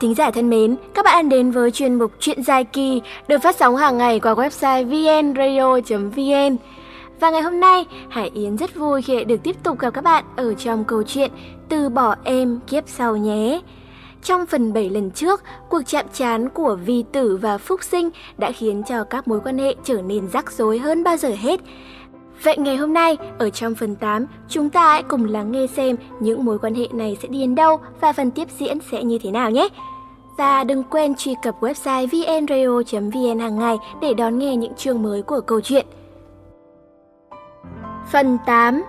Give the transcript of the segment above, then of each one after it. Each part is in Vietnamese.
thính giả thân mến, các bạn đến với chuyên mục Chuyện dài kỳ được phát sóng hàng ngày qua website vnradio.vn. Và ngày hôm nay, Hải Yến rất vui khi được tiếp tục gặp các bạn ở trong câu chuyện Từ bỏ em kiếp sau nhé. Trong phần 7 lần trước, cuộc chạm trán của Vi Tử và Phúc Sinh đã khiến cho các mối quan hệ trở nên rắc rối hơn bao giờ hết. Vậy ngày hôm nay, ở trong phần 8, chúng ta hãy cùng lắng nghe xem những mối quan hệ này sẽ đi đến đâu và phần tiếp diễn sẽ như thế nào nhé. Và đừng quên truy cập website vnradio.vn hàng ngày để đón nghe những chương mới của câu chuyện. Phần 8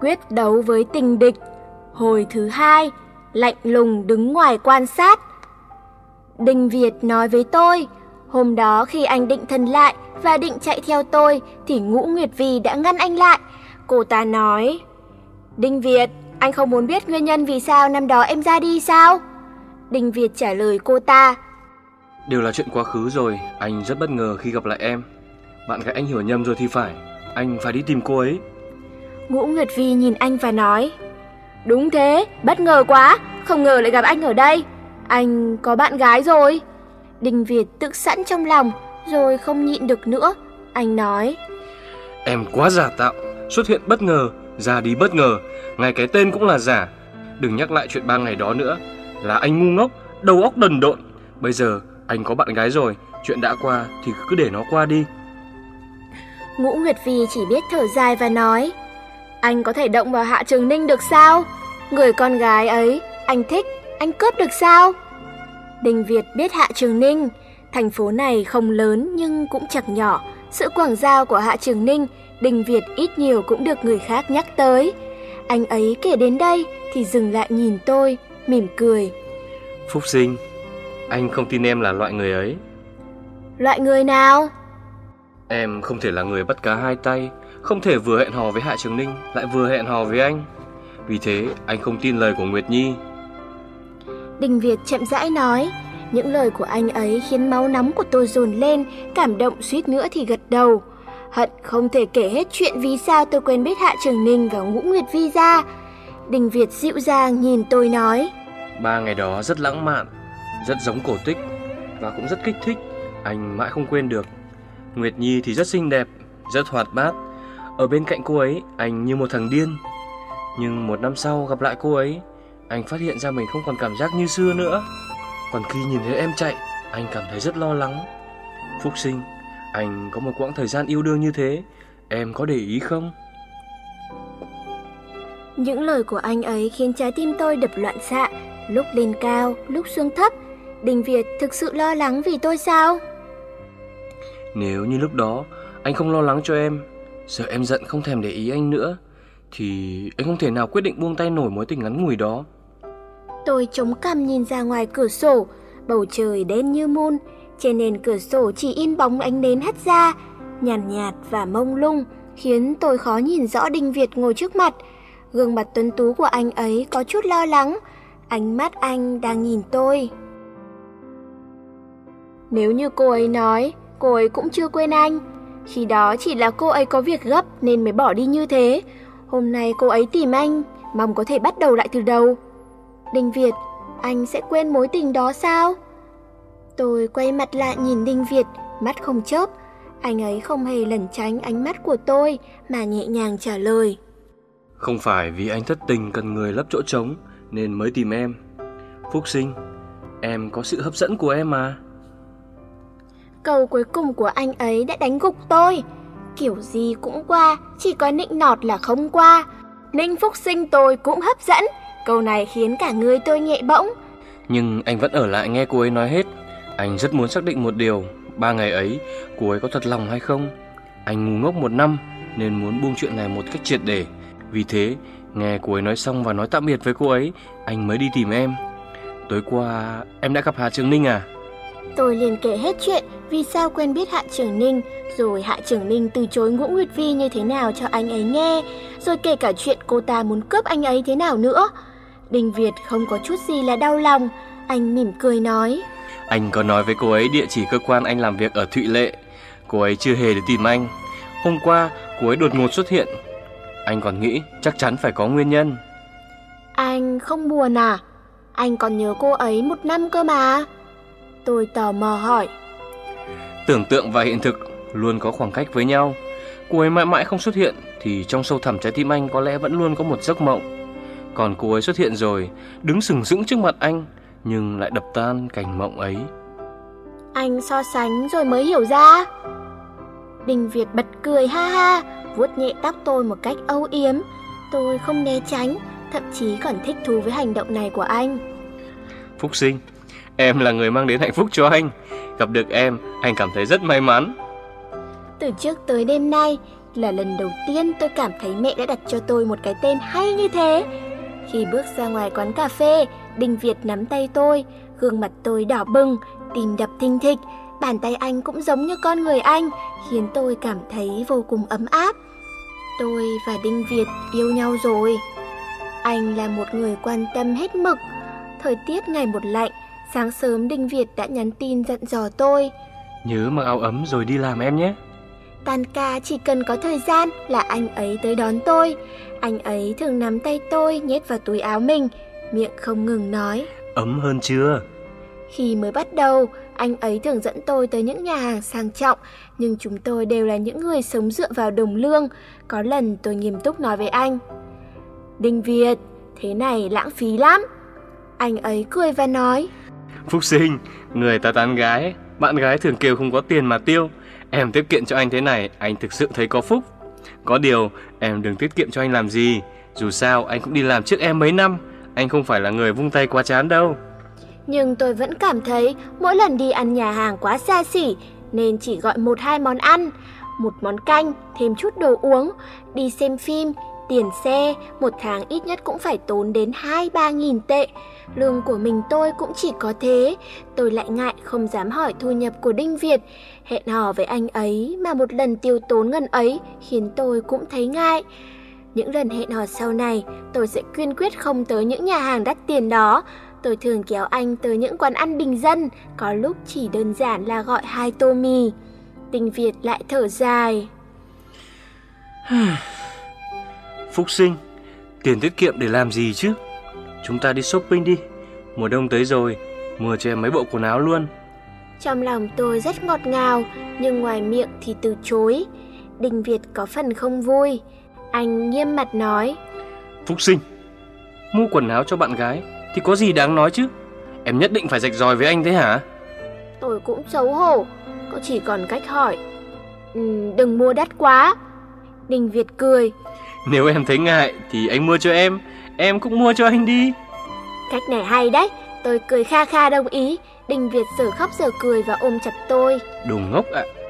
Quyết đấu với tình địch Hồi thứ hai Lạnh lùng đứng ngoài quan sát Đinh Việt nói với tôi Hôm đó khi anh định thần lại và định chạy theo tôi thì Ngũ Nguyệt Vi đã ngăn anh lại. Cô ta nói, Đinh Việt, anh không muốn biết nguyên nhân vì sao năm đó em ra đi sao? Đinh Việt trả lời cô ta, Đều là chuyện quá khứ rồi, anh rất bất ngờ khi gặp lại em. Bạn gái anh hiểu nhầm rồi thì phải, anh phải đi tìm cô ấy. Ngũ Nguyệt Vi nhìn anh và nói, Đúng thế, bất ngờ quá, không ngờ lại gặp anh ở đây. Anh có bạn gái rồi. Đinh Việt tự sẵn trong lòng, rồi không nhịn được nữa. Anh nói, Em quá giả tạo, xuất hiện bất ngờ, ra đi bất ngờ, ngay cái tên cũng là giả. Đừng nhắc lại chuyện ba ngày đó nữa, là anh ngu ngốc, đầu óc đần độn. Bây giờ anh có bạn gái rồi, chuyện đã qua thì cứ để nó qua đi. Ngũ Nguyệt Vi chỉ biết thở dài và nói, anh có thể động vào Hạ Trường Ninh được sao? Người con gái ấy, anh thích, anh cướp được sao? Đình Việt biết Hạ Trường Ninh, thành phố này không lớn nhưng cũng chẳng nhỏ. Sự quảng giao của Hạ Trường Ninh, Đình Việt ít nhiều cũng được người khác nhắc tới. Anh ấy kể đến đây thì dừng lại nhìn tôi, mỉm cười. Phúc sinh, anh không tin em là loại người ấy. Loại người nào? Em không thể là người bắt cá hai tay, không thể vừa hẹn hò với Hạ Trường Ninh lại vừa hẹn hò với anh. Vì thế anh không tin lời của Nguyệt Nhi. Đình Việt chậm rãi nói, những lời của anh ấy khiến máu nóng của tôi dồn lên, cảm động suýt nữa thì gật đầu. Hận không thể kể hết chuyện vì sao tôi quen biết Hạ Trường Ninh và Ngũ Nguyệt Vi ra. Đình Việt dịu dàng nhìn tôi nói. Ba ngày đó rất lãng mạn, rất giống cổ tích và cũng rất kích thích, anh mãi không quên được. Nguyệt Nhi thì rất xinh đẹp, rất hoạt bát. Ở bên cạnh cô ấy, anh như một thằng điên. Nhưng một năm sau gặp lại cô ấy, anh phát hiện ra mình không còn cảm giác như xưa nữa. Còn khi nhìn thấy em chạy, anh cảm thấy rất lo lắng. Phúc sinh, anh có một quãng thời gian yêu đương như thế, em có để ý không? Những lời của anh ấy khiến trái tim tôi đập loạn xạ, lúc lên cao, lúc xuống thấp. Đình Việt thực sự lo lắng vì tôi sao? Nếu như lúc đó anh không lo lắng cho em, sợ em giận không thèm để ý anh nữa, thì anh không thể nào quyết định buông tay nổi mối tình ngắn ngủi đó. Tôi chống cằm nhìn ra ngoài cửa sổ, bầu trời đen như mun, trên nền cửa sổ chỉ in bóng ánh nến hắt ra, nhàn nhạt, nhạt và mông lung, khiến tôi khó nhìn rõ Đinh Việt ngồi trước mặt. Gương mặt tuấn tú của anh ấy có chút lo lắng, ánh mắt anh đang nhìn tôi. Nếu như cô ấy nói, cô ấy cũng chưa quên anh. Khi đó chỉ là cô ấy có việc gấp nên mới bỏ đi như thế. Hôm nay cô ấy tìm anh, mong có thể bắt đầu lại từ đầu. Đinh Việt, anh sẽ quên mối tình đó sao? Tôi quay mặt lại nhìn Đinh Việt, mắt không chớp. Anh ấy không hề lẩn tránh ánh mắt của tôi mà nhẹ nhàng trả lời. Không phải vì anh thất tình cần người lấp chỗ trống nên mới tìm em. Phúc sinh, em có sự hấp dẫn của em mà. Câu cuối cùng của anh ấy đã đánh gục tôi. Kiểu gì cũng qua, chỉ có nịnh nọt là không qua. Ninh Phúc sinh tôi cũng hấp dẫn. Câu này khiến cả người tôi nhẹ bỗng. Nhưng anh vẫn ở lại nghe cô ấy nói hết. Anh rất muốn xác định một điều, ba ngày ấy cô ấy có thật lòng hay không. Anh ngu ngốc một năm nên muốn buông chuyện này một cách triệt để. Vì thế, nghe cô ấy nói xong và nói tạm biệt với cô ấy, anh mới đi tìm em. Tối qua em đã gặp Hà Trường Ninh à? Tôi liền kể hết chuyện vì sao quen biết Hạ Trường Ninh, rồi Hạ Trường Ninh từ chối Ngũ Nguyệt Vi như thế nào cho anh ấy nghe, rồi kể cả chuyện cô ta muốn cướp anh ấy thế nào nữa. Đình Việt không có chút gì là đau lòng, anh mỉm cười nói. Anh có nói với cô ấy địa chỉ cơ quan anh làm việc ở Thụy Lệ. Cô ấy chưa hề đến tìm anh. Hôm qua cô ấy đột ngột xuất hiện. Anh còn nghĩ chắc chắn phải có nguyên nhân. Anh không buồn à? Anh còn nhớ cô ấy một năm cơ mà. Tôi tò mò hỏi. Tưởng tượng và hiện thực luôn có khoảng cách với nhau. Cô ấy mãi mãi không xuất hiện thì trong sâu thẳm trái tim anh có lẽ vẫn luôn có một giấc mộng. Còn cô ấy xuất hiện rồi, đứng sừng sững trước mặt anh, nhưng lại đập tan cảnh mộng ấy. Anh so sánh rồi mới hiểu ra. Đình Việt bật cười ha ha, vuốt nhẹ tóc tôi một cách âu yếm. Tôi không né tránh, thậm chí còn thích thú với hành động này của anh. Phúc sinh, em là người mang đến hạnh phúc cho anh. Gặp được em, anh cảm thấy rất may mắn. Từ trước tới đêm nay là lần đầu tiên tôi cảm thấy mẹ đã đặt cho tôi một cái tên hay như thế. Khi bước ra ngoài quán cà phê, Đinh Việt nắm tay tôi, gương mặt tôi đỏ bừng, tim đập thình thịch, bàn tay anh cũng giống như con người anh, khiến tôi cảm thấy vô cùng ấm áp. Tôi và Đinh Việt yêu nhau rồi. Anh là một người quan tâm hết mực. Thời tiết ngày một lạnh, sáng sớm Đinh Việt đã nhắn tin dặn dò tôi. Nhớ mặc áo ấm rồi đi làm em nhé. Tan ca chỉ cần có thời gian là anh ấy tới đón tôi. Anh ấy thường nắm tay tôi nhét vào túi áo mình, miệng không ngừng nói. Ấm hơn chưa? Khi mới bắt đầu, anh ấy thường dẫn tôi tới những nhà hàng sang trọng, nhưng chúng tôi đều là những người sống dựa vào đồng lương. Có lần tôi nghiêm túc nói với anh. Đinh Việt, thế này lãng phí lắm. Anh ấy cười và nói. Phúc sinh, người ta tán gái, bạn gái thường kêu không có tiền mà tiêu. Em tiết kiệm cho anh thế này, anh thực sự thấy có phúc. Có điều, em đừng tiết kiệm cho anh làm gì. Dù sao, anh cũng đi làm trước em mấy năm. Anh không phải là người vung tay quá chán đâu. Nhưng tôi vẫn cảm thấy mỗi lần đi ăn nhà hàng quá xa xỉ nên chỉ gọi một hai món ăn, một món canh, thêm chút đồ uống, đi xem phim, tiền xe, một tháng ít nhất cũng phải tốn đến 2-3 nghìn tệ. Lương của mình tôi cũng chỉ có thế, tôi lại ngại không dám hỏi thu nhập của Đinh Việt. Hẹn hò với anh ấy mà một lần tiêu tốn ngân ấy khiến tôi cũng thấy ngại. Những lần hẹn hò sau này, tôi sẽ kiên quyết không tới những nhà hàng đắt tiền đó. Tôi thường kéo anh tới những quán ăn bình dân, có lúc chỉ đơn giản là gọi hai tô mì. Tình Việt lại thở dài. Phúc sinh, tiền tiết kiệm để làm gì chứ? Chúng ta đi shopping đi. Mùa đông tới rồi, mua cho em mấy bộ quần áo luôn. Trong lòng tôi rất ngọt ngào, nhưng ngoài miệng thì từ chối. Đình Việt có phần không vui. Anh nghiêm mặt nói. Phúc sinh, mua quần áo cho bạn gái thì có gì đáng nói chứ? Em nhất định phải rạch ròi với anh thế hả? Tôi cũng xấu hổ, có chỉ còn cách hỏi. Ừ, đừng mua đắt quá. Đình Việt cười. Nếu em thấy ngại thì anh mua cho em, em cũng mua cho anh đi. Cách này hay đấy, tôi cười kha kha đồng ý. Đình Việt giờ khóc giờ cười và ôm chặt tôi. Đồ ngốc ạ. À.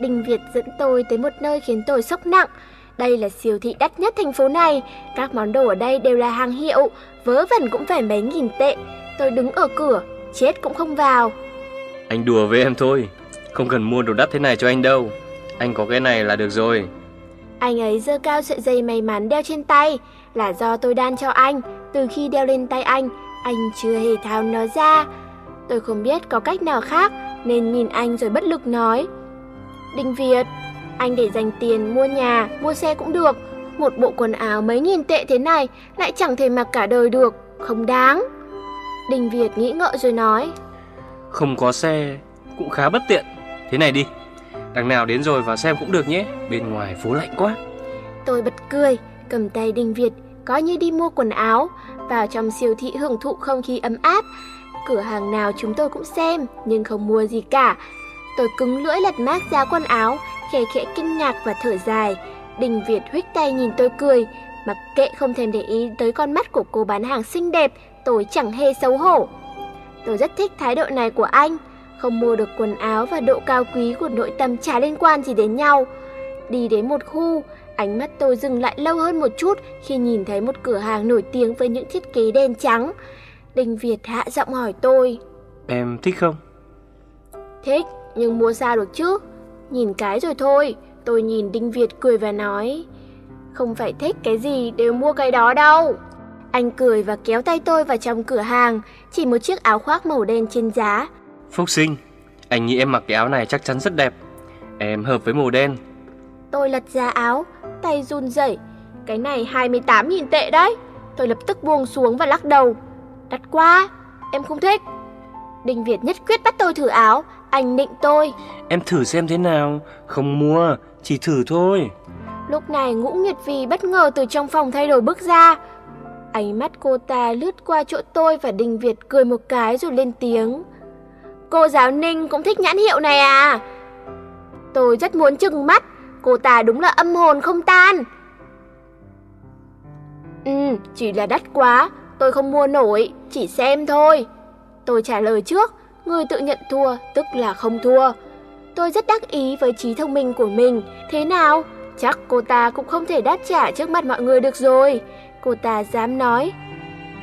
Đình Việt dẫn tôi tới một nơi khiến tôi sốc nặng. Đây là siêu thị đắt nhất thành phố này. Các món đồ ở đây đều là hàng hiệu, vớ vẩn cũng phải mấy nghìn tệ. Tôi đứng ở cửa, chết cũng không vào. Anh đùa với em thôi, không cần mua đồ đắt thế này cho anh đâu. Anh có cái này là được rồi. Anh ấy giơ cao sợi dây may mắn đeo trên tay, là do tôi đan cho anh. Từ khi đeo lên tay anh, anh chưa hề tháo nó ra. Tôi không biết có cách nào khác nên nhìn anh rồi bất lực nói. Đinh Việt, anh để dành tiền mua nhà, mua xe cũng được. Một bộ quần áo mấy nghìn tệ thế này lại chẳng thể mặc cả đời được, không đáng. Đinh Việt nghĩ ngợi rồi nói. Không có xe cũng khá bất tiện. Thế này đi, đằng nào đến rồi vào xem cũng được nhé, bên ngoài phố lạnh quá. Tôi bật cười, cầm tay Đinh Việt, có như đi mua quần áo, vào trong siêu thị hưởng thụ không khí ấm áp. Cửa hàng nào chúng tôi cũng xem, nhưng không mua gì cả. Tôi cứng lưỡi lật mát giá quần áo, khẽ khẽ kinh ngạc và thở dài. Đình Việt huých tay nhìn tôi cười, mặc kệ không thèm để ý tới con mắt của cô bán hàng xinh đẹp, tôi chẳng hề xấu hổ. Tôi rất thích thái độ này của anh, không mua được quần áo và độ cao quý của nội tâm chả liên quan gì đến nhau. Đi đến một khu, ánh mắt tôi dừng lại lâu hơn một chút khi nhìn thấy một cửa hàng nổi tiếng với những thiết kế đen trắng. Đình Việt hạ giọng hỏi tôi. Em thích không? Thích, nhưng mua sao được chứ? Nhìn cái rồi thôi, tôi nhìn Đinh Việt cười và nói. Không phải thích cái gì đều mua cái đó đâu. Anh cười và kéo tay tôi vào trong cửa hàng, chỉ một chiếc áo khoác màu đen trên giá. Phúc sinh, anh nghĩ em mặc cái áo này chắc chắn rất đẹp. Em hợp với màu đen. Tôi lật ra áo, tay run rẩy. Cái này 28.000 tệ đấy. Tôi lập tức buông xuống và lắc đầu. Đắt quá, em không thích. Đinh Việt nhất quyết bắt tôi thử áo, anh định tôi. Em thử xem thế nào, không mua, chỉ thử thôi. Lúc này Ngũ Nguyệt Vi bất ngờ từ trong phòng thay đồ bước ra. Ánh mắt cô ta lướt qua chỗ tôi và Đình Việt cười một cái rồi lên tiếng. Cô giáo Ninh cũng thích nhãn hiệu này à? Tôi rất muốn chừng mắt, cô ta đúng là âm hồn không tan. Ừ, chỉ là đắt quá, tôi không mua nổi, chỉ xem thôi. Tôi trả lời trước, người tự nhận thua tức là không thua. Tôi rất đắc ý với trí thông minh của mình. Thế nào? Chắc cô ta cũng không thể đáp trả trước mặt mọi người được rồi. Cô ta dám nói.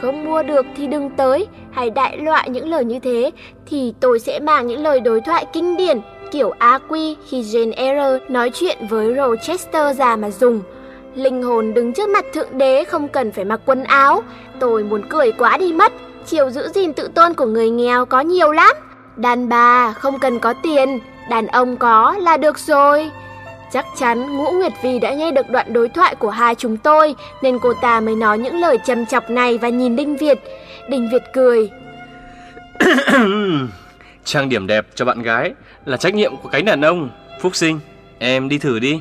Không mua được thì đừng tới, hay đại loại những lời như thế, thì tôi sẽ mang những lời đối thoại kinh điển kiểu AQ khi Jane Eyre nói chuyện với Rochester già mà dùng. Linh hồn đứng trước mặt thượng đế không cần phải mặc quần áo. Tôi muốn cười quá đi mất. Chiều giữ gìn tự tôn của người nghèo có nhiều lắm. Đàn bà không cần có tiền, đàn ông có là được rồi. Chắc chắn Ngũ Nguyệt Vi đã nghe được đoạn đối thoại của hai chúng tôi nên cô ta mới nói những lời châm chọc này và nhìn Đinh Việt. Đinh Việt cười. Trang điểm đẹp cho bạn gái là trách nhiệm của cánh đàn ông. Phúc sinh, em đi thử đi.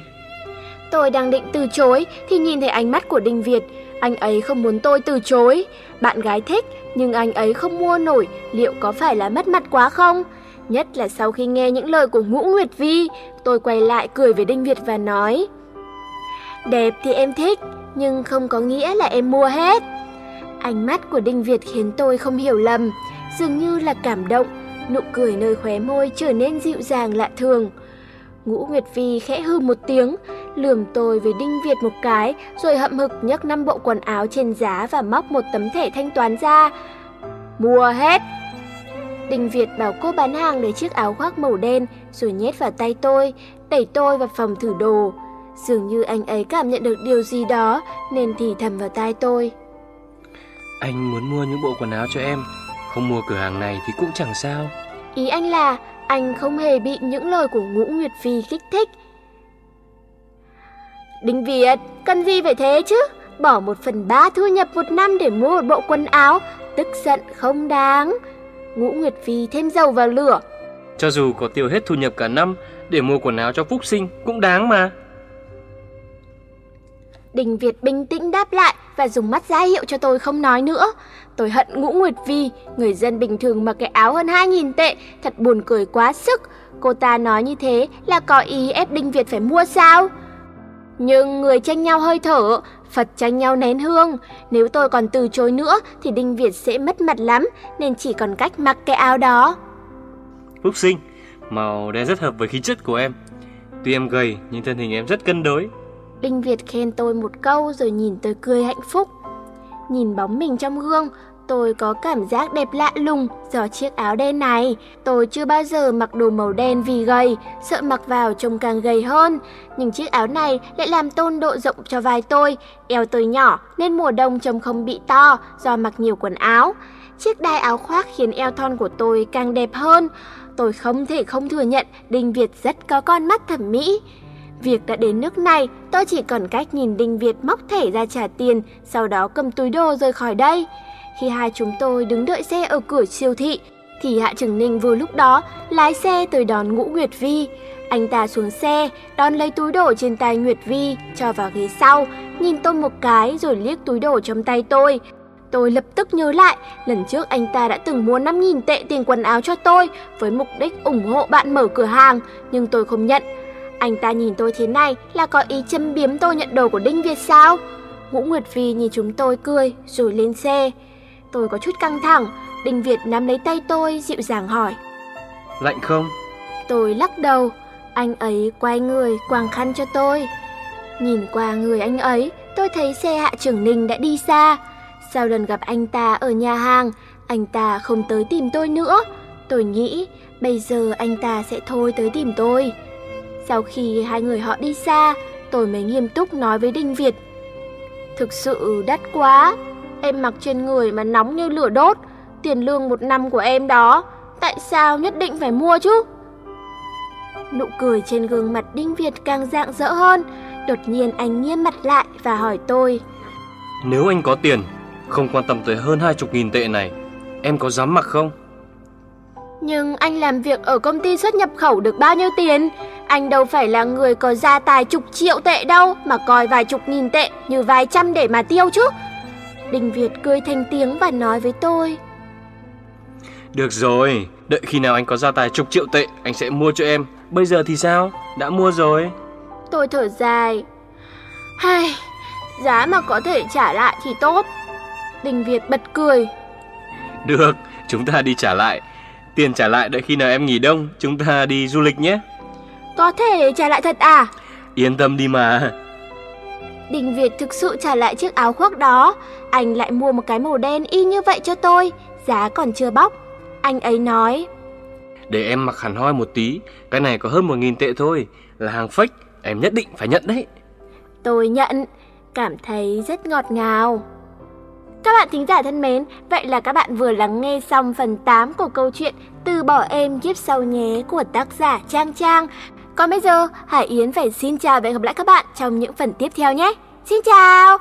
Tôi đang định từ chối thì nhìn thấy ánh mắt của Đinh Việt. Anh ấy không muốn tôi từ chối. Bạn gái thích nhưng anh ấy không mua nổi, liệu có phải là mất mặt quá không? Nhất là sau khi nghe những lời của Ngũ Nguyệt Vi, tôi quay lại cười với Đinh Việt và nói Đẹp thì em thích, nhưng không có nghĩa là em mua hết. Ánh mắt của Đinh Việt khiến tôi không hiểu lầm, dường như là cảm động, nụ cười nơi khóe môi trở nên dịu dàng lạ thường. Ngũ Nguyệt Vi khẽ hư một tiếng, lườm tôi với Đinh Việt một cái, rồi hậm hực nhấc năm bộ quần áo trên giá và móc một tấm thẻ thanh toán ra. Mua hết! Đinh Việt bảo cô bán hàng lấy chiếc áo khoác màu đen rồi nhét vào tay tôi, đẩy tôi vào phòng thử đồ. Dường như anh ấy cảm nhận được điều gì đó nên thì thầm vào tai tôi. Anh muốn mua những bộ quần áo cho em, không mua cửa hàng này thì cũng chẳng sao. Ý anh là anh không hề bị những lời của Ngũ Nguyệt Phi kích thích. Đinh Việt, cần gì phải thế chứ? Bỏ một phần ba thu nhập một năm để mua một bộ quần áo, tức giận không đáng. Ngũ Nguyệt Phi thêm dầu vào lửa. Cho dù có tiêu hết thu nhập cả năm để mua quần áo cho Phúc Sinh cũng đáng mà. Đình Việt bình tĩnh đáp lại và dùng mắt ra hiệu cho tôi không nói nữa. Tôi hận Ngũ Nguyệt Vi, người dân bình thường mặc cái áo hơn 2.000 tệ, thật buồn cười quá sức. Cô ta nói như thế là có ý ép Đinh Việt phải mua sao? Nhưng người tranh nhau hơi thở, Phật tranh nhau nén hương. Nếu tôi còn từ chối nữa thì Đinh Việt sẽ mất mặt lắm, nên chỉ còn cách mặc cái áo đó. Phúc sinh, màu đen rất hợp với khí chất của em. Tuy em gầy nhưng thân hình em rất cân đối. Đinh Việt khen tôi một câu rồi nhìn tôi cười hạnh phúc. Nhìn bóng mình trong gương, Tôi có cảm giác đẹp lạ lùng do chiếc áo đen này. Tôi chưa bao giờ mặc đồ màu đen vì gầy, sợ mặc vào trông càng gầy hơn. Nhưng chiếc áo này lại làm tôn độ rộng cho vai tôi. Eo tôi nhỏ nên mùa đông trông không bị to do mặc nhiều quần áo. Chiếc đai áo khoác khiến eo thon của tôi càng đẹp hơn. Tôi không thể không thừa nhận Đinh Việt rất có con mắt thẩm mỹ. Việc đã đến nước này, tôi chỉ còn cách nhìn Đinh Việt móc thẻ ra trả tiền, sau đó cầm túi đồ rời khỏi đây. Khi hai chúng tôi đứng đợi xe ở cửa siêu thị, thì Hạ Trường Ninh vừa lúc đó lái xe tới đón Ngũ Nguyệt Vi. Anh ta xuống xe, đón lấy túi đồ trên tay Nguyệt Vi, cho vào ghế sau, nhìn tôi một cái rồi liếc túi đồ trong tay tôi. Tôi lập tức nhớ lại, lần trước anh ta đã từng mua 5.000 tệ tiền quần áo cho tôi với mục đích ủng hộ bạn mở cửa hàng, nhưng tôi không nhận. Anh ta nhìn tôi thế này là có ý châm biếm tôi nhận đồ của Đinh Việt sao? Ngũ Nguyệt Vi nhìn chúng tôi cười rồi lên xe. Tôi có chút căng thẳng, Đinh Việt nắm lấy tay tôi dịu dàng hỏi. Lạnh không? Tôi lắc đầu, anh ấy quay người quàng khăn cho tôi. Nhìn qua người anh ấy, tôi thấy xe hạ trưởng Ninh đã đi xa. Sau lần gặp anh ta ở nhà hàng, anh ta không tới tìm tôi nữa. Tôi nghĩ bây giờ anh ta sẽ thôi tới tìm tôi. Sau khi hai người họ đi xa, tôi mới nghiêm túc nói với Đinh Việt. Thực sự đắt quá, Em mặc trên người mà nóng như lửa đốt, tiền lương một năm của em đó, tại sao nhất định phải mua chứ? Nụ cười trên gương mặt Đinh Việt càng rạng rỡ hơn, đột nhiên anh nghiêm mặt lại và hỏi tôi. Nếu anh có tiền, không quan tâm tới hơn hai chục nghìn tệ này. Em có dám mặc không? Nhưng anh làm việc ở công ty xuất nhập khẩu được bao nhiêu tiền? Anh đâu phải là người có gia tài chục triệu tệ đâu mà coi vài chục nghìn tệ như vài trăm để mà tiêu chứ. Đình Việt cười thành tiếng và nói với tôi. Được rồi, đợi khi nào anh có gia tài chục triệu tệ, anh sẽ mua cho em. Bây giờ thì sao? Đã mua rồi. Tôi thở dài. Hay, giá mà có thể trả lại thì tốt. Đình Việt bật cười. Được, chúng ta đi trả lại. Tiền trả lại đợi khi nào em nghỉ đông, chúng ta đi du lịch nhé. Có thể trả lại thật à? Yên tâm đi mà. Đình Việt thực sự trả lại chiếc áo khoác đó. Anh lại mua một cái màu đen y như vậy cho tôi, giá còn chưa bóc. Anh ấy nói. Để em mặc hẳn hoi một tí, cái này có hơn một nghìn tệ thôi, là hàng fake, em nhất định phải nhận đấy. Tôi nhận, cảm thấy rất ngọt ngào. Các bạn thính giả thân mến, vậy là các bạn vừa lắng nghe xong phần 8 của câu chuyện Từ bỏ em kiếp sau nhé của tác giả Trang Trang. Còn bây giờ, Hải Yến phải xin chào và hẹn gặp lại các bạn trong những phần tiếp theo nhé. Xin chào!